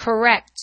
correct